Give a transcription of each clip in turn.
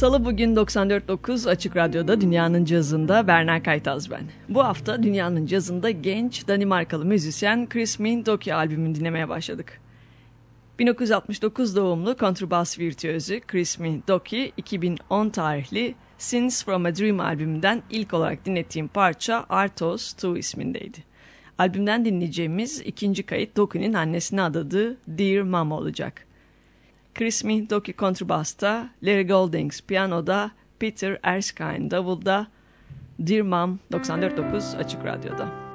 Salı bugün 94.9 Açık Radyo'da Dünyanın Cazı'nda Berna Kaytaz ben. Bu hafta Dünyanın Cazı'nda genç Danimarkalı müzisyen Chris Mindoki albümünü dinlemeye başladık. 1969 doğumlu kontrbas virtüözü Chris Mindoki 2010 tarihli Sins From A Dream albümünden ilk olarak dinlettiğim parça Artos 2 ismindeydi. Albümden dinleyeceğimiz ikinci kayıt Doki'nin annesine adadığı Dear Mom olacak. Chris Mindoki kontrbasta, Larry Goldings piyanoda, Peter Erskine davulda, Dear Mom 94.9 Açık Radyo'da.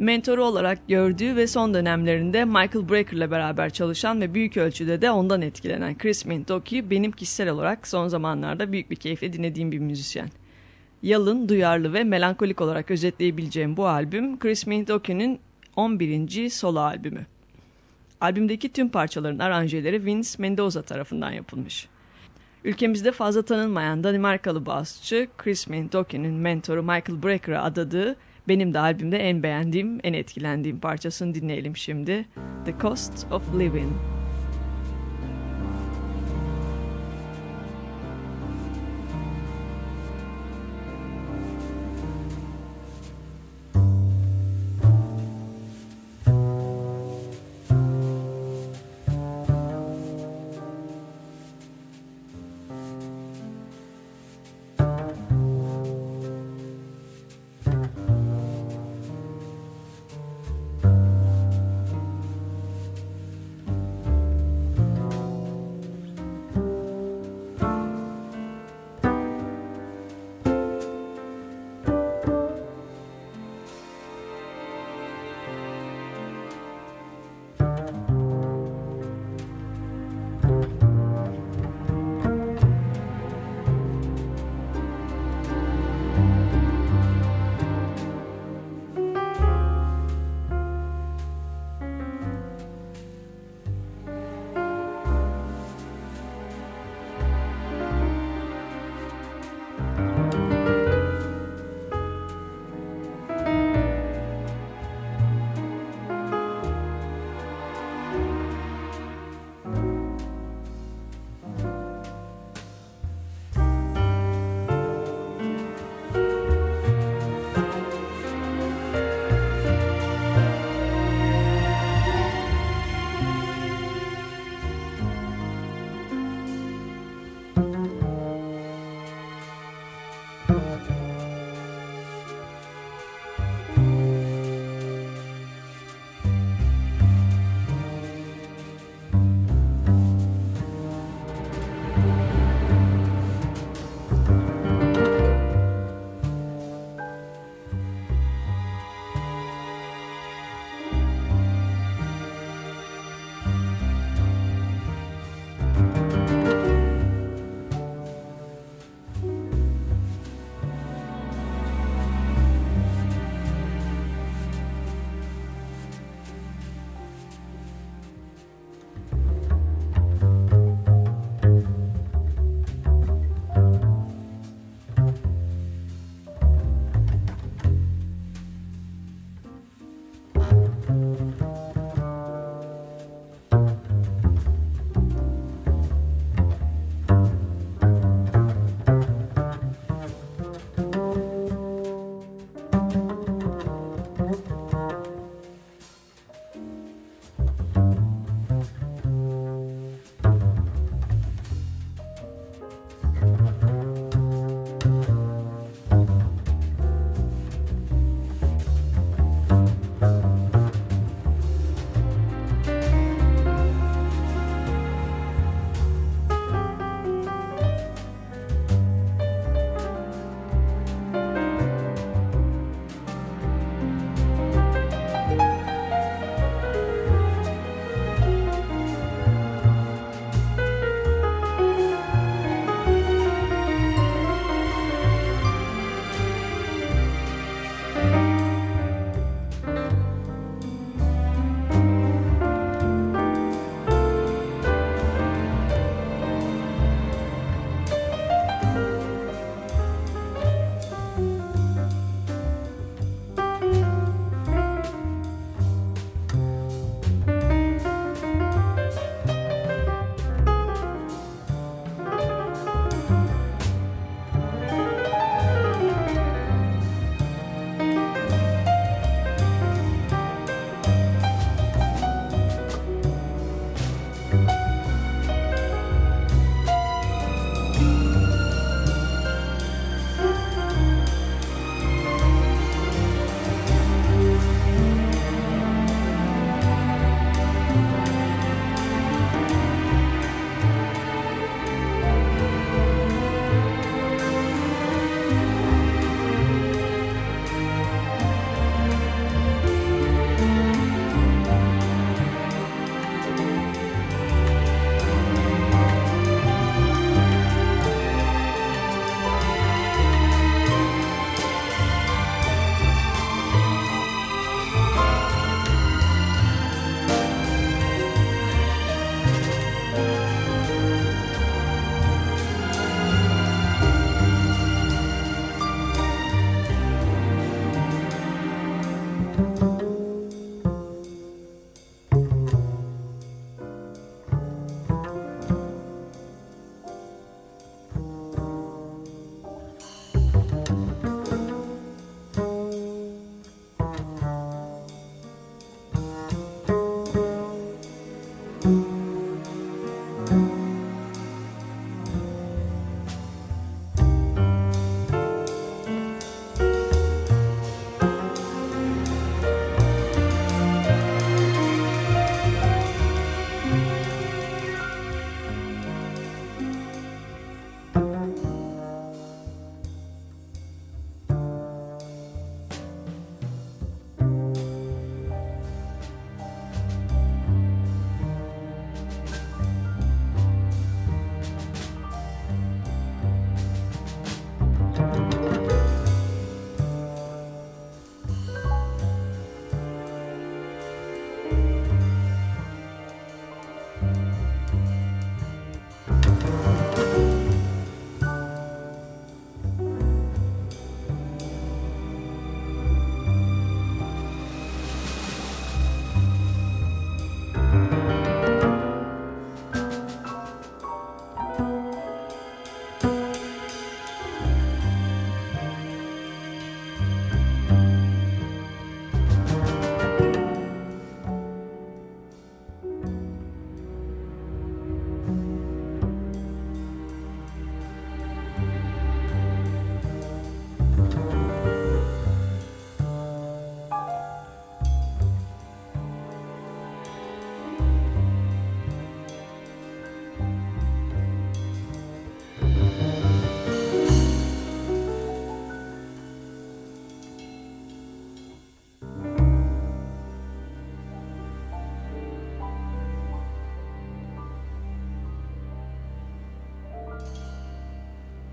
Mentoru olarak gördüğü ve son dönemlerinde Michael Brecker ile beraber çalışan ve büyük ölçüde de ondan etkilenen Chris Mintoki benim kişisel olarak son zamanlarda büyük bir keyifle dinlediğim bir müzisyen. Yalın, duyarlı ve melankolik olarak özetleyebileceğim bu albüm Chris Mintoki'nin 11. solo albümü. Albümdeki tüm parçaların aranjeleri Vince Mendoza tarafından yapılmış. Ülkemizde fazla tanınmayan Danimarkalı basçı Chris Mintoki'nin mentoru Michael Brecker'a adadığı benim de albümde en beğendiğim, en etkilendiğim parçasını dinleyelim şimdi. The Cost of Living.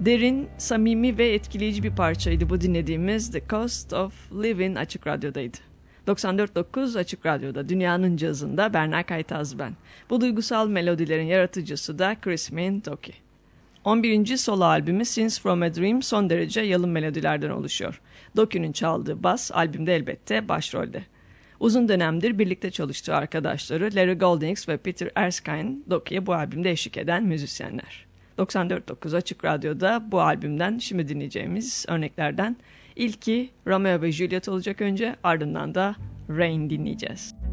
Derin, samimi ve etkileyici bir parçaydı bu dinlediğimiz The Cost of Living Açık Radyo'daydı. 94.9 Açık Radyo'da Dünyanın Cazında Berna Kaytaz ben. Bu duygusal melodilerin yaratıcısı da Chris Mintoki. 11. solo albümü Since From A Dream son derece yalın melodilerden oluşuyor. Doky'nin çaldığı bas albümde elbette başrolde. Uzun dönemdir birlikte çalıştığı arkadaşları Larry Goldings ve Peter Erskine Doky'ye bu albümde eşlik eden müzisyenler. 94.9 Açık Radyo'da bu albümden şimdi dinleyeceğimiz örneklerden ilki Romeo ve Juliet olacak önce ardından da Rain dinleyeceğiz.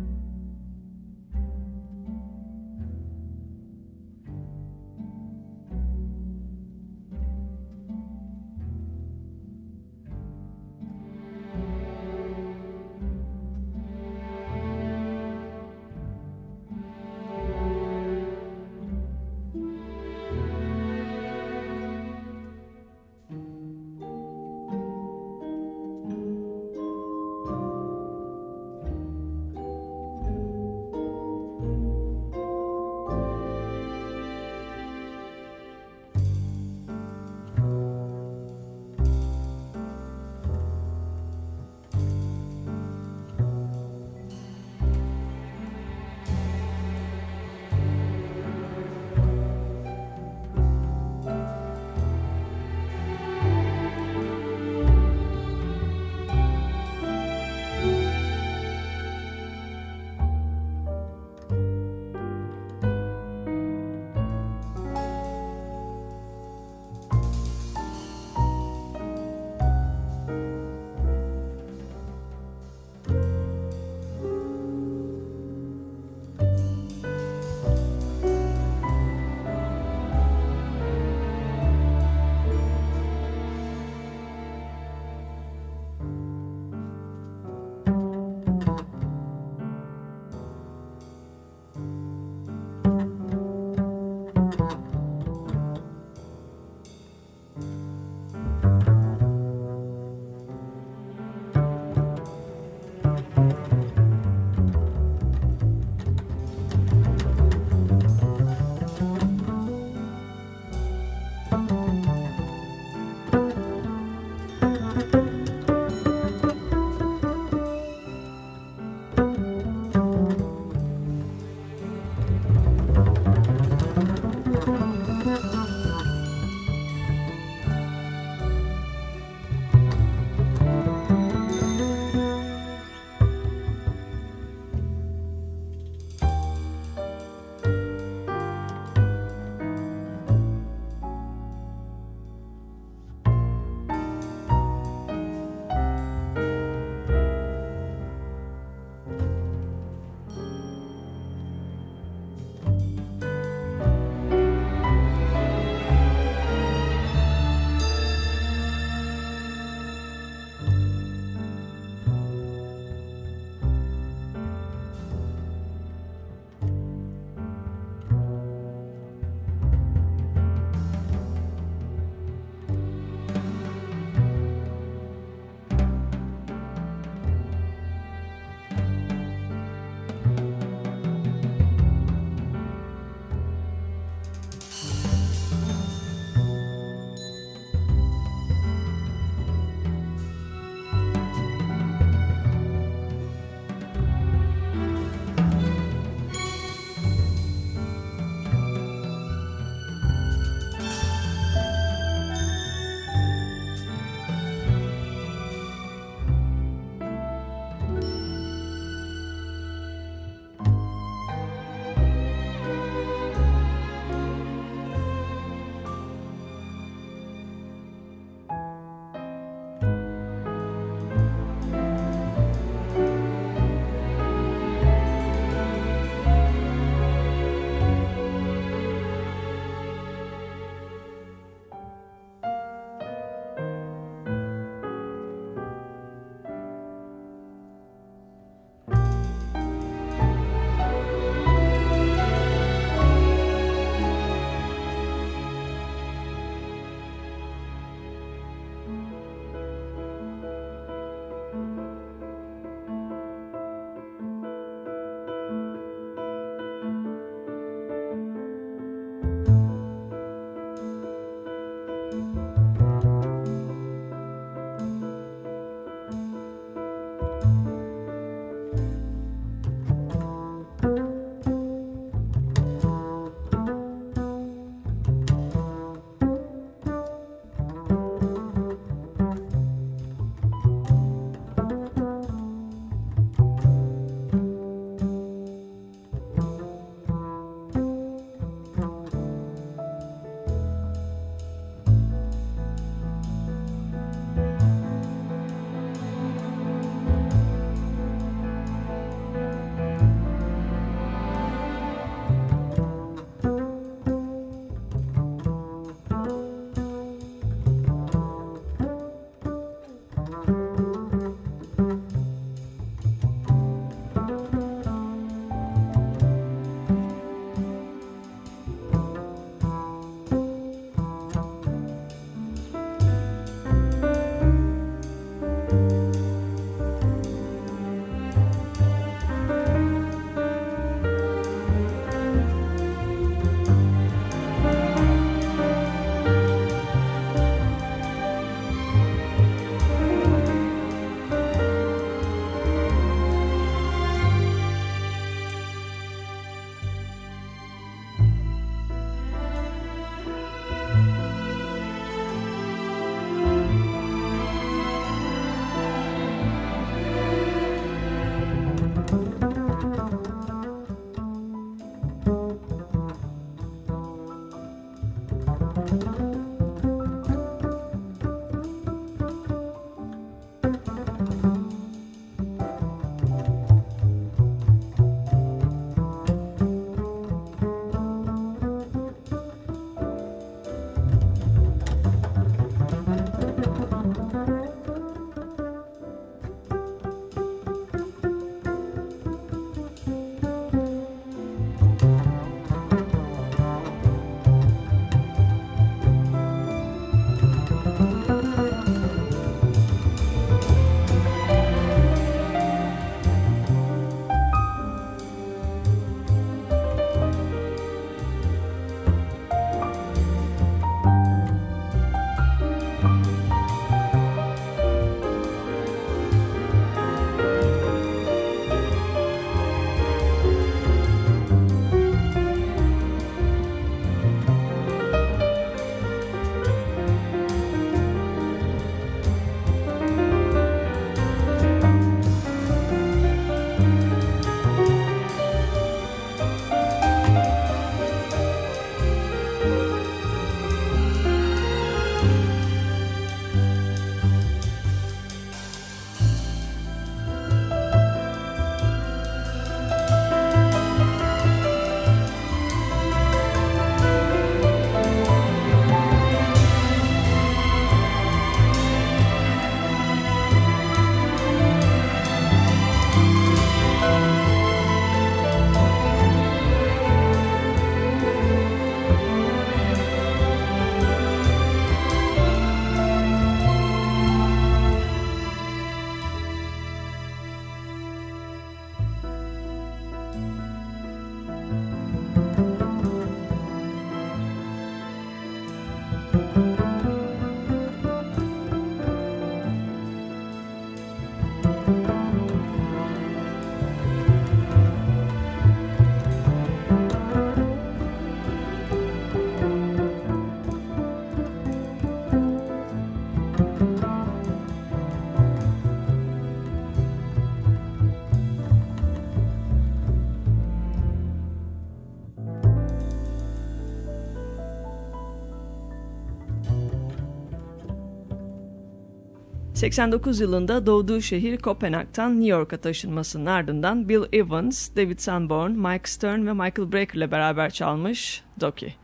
89 yılında doğduğu şehir Kopenhag'tan New York'a taşınmasının ardından Bill Evans, David Sanborn, Mike Stern ve Michael Brecker ile beraber çalmış Doki.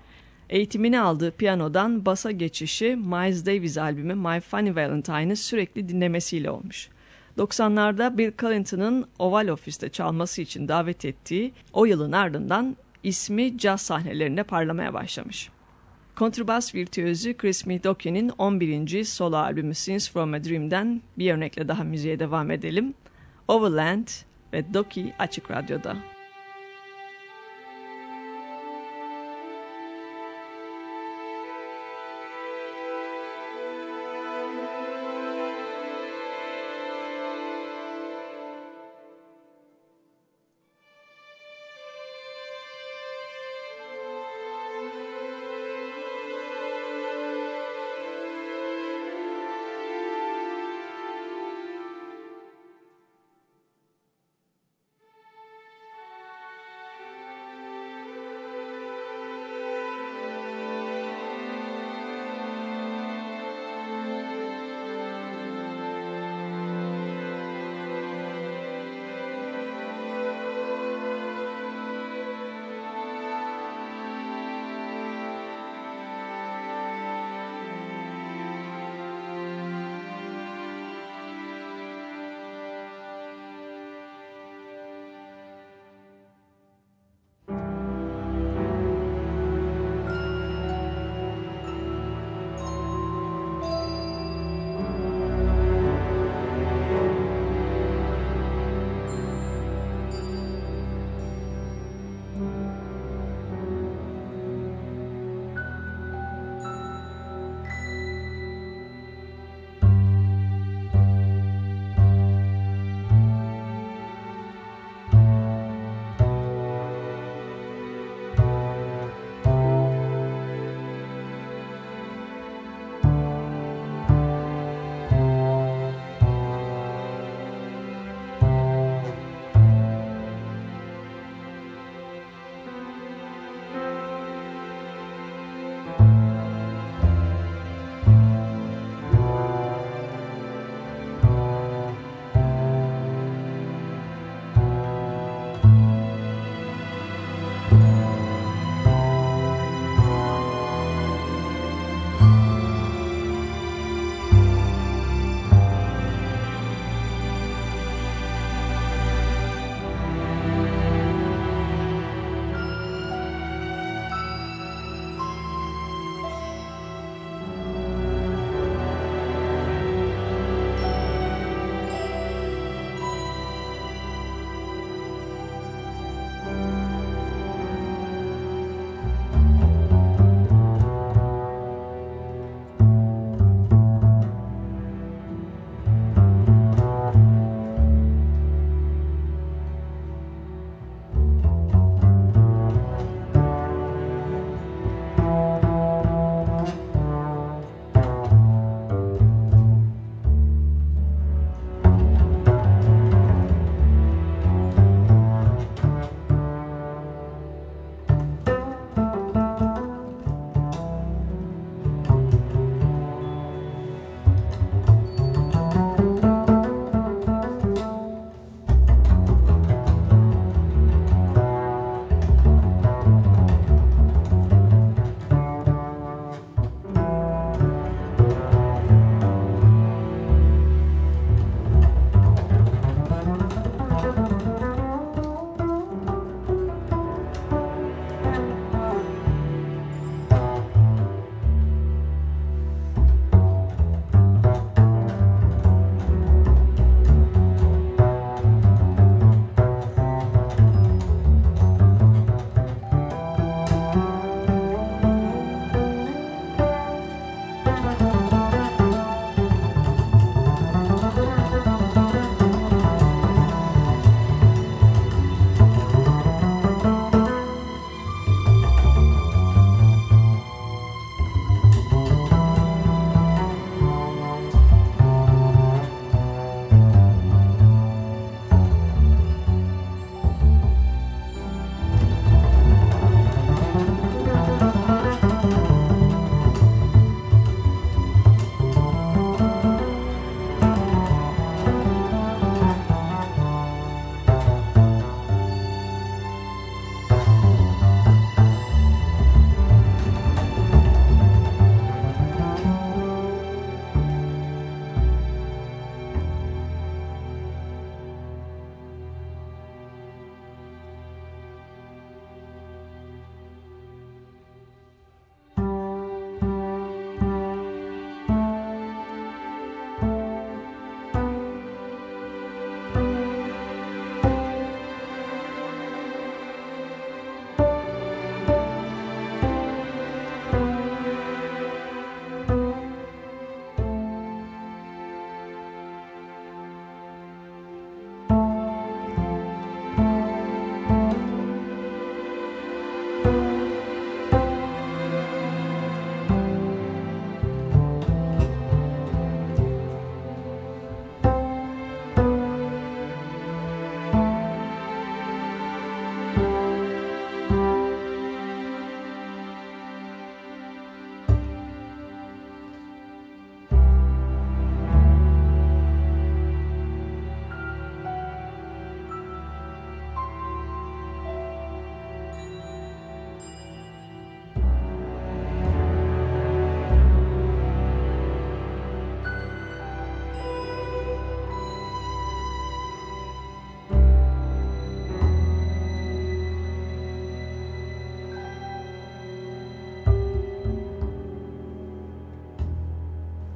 Eğitimini aldığı piyanodan basa geçişi Miles Davis albümü My Funny Valentine'ı sürekli dinlemesiyle olmuş. 90'larda Bill Clinton'ın Oval Office'te çalması için davet ettiği o yılın ardından ismi caz sahnelerinde parlamaya başlamış. Kontrbas virtüözü Chris Midoki'nin 11. solo albümü Scenes From A Dream'den bir örnekle daha müziğe devam edelim. Overland ve Doki Açık Radyo'da.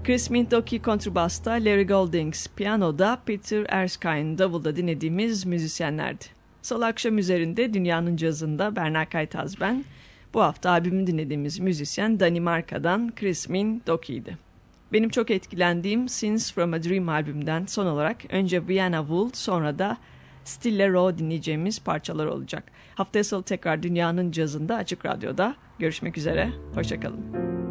Chris Mintoki kontrbasta, Larry Goldings piyanoda, Peter Erskine davulda dinlediğimiz müzisyenlerdi. Salı akşam üzerinde dünyanın cazında Berna Kaytaz ben. Bu hafta albümü dinlediğimiz müzisyen Danimarka'dan Chris Mintoki'ydi. Benim çok etkilendiğim Scenes from a Dream albümünden son olarak önce Vienna Wool sonra da Stille Raw dinleyeceğimiz parçalar olacak. Haftaya salı tekrar dünyanın cazında Açık Radyo'da görüşmek üzere. Hoşçakalın.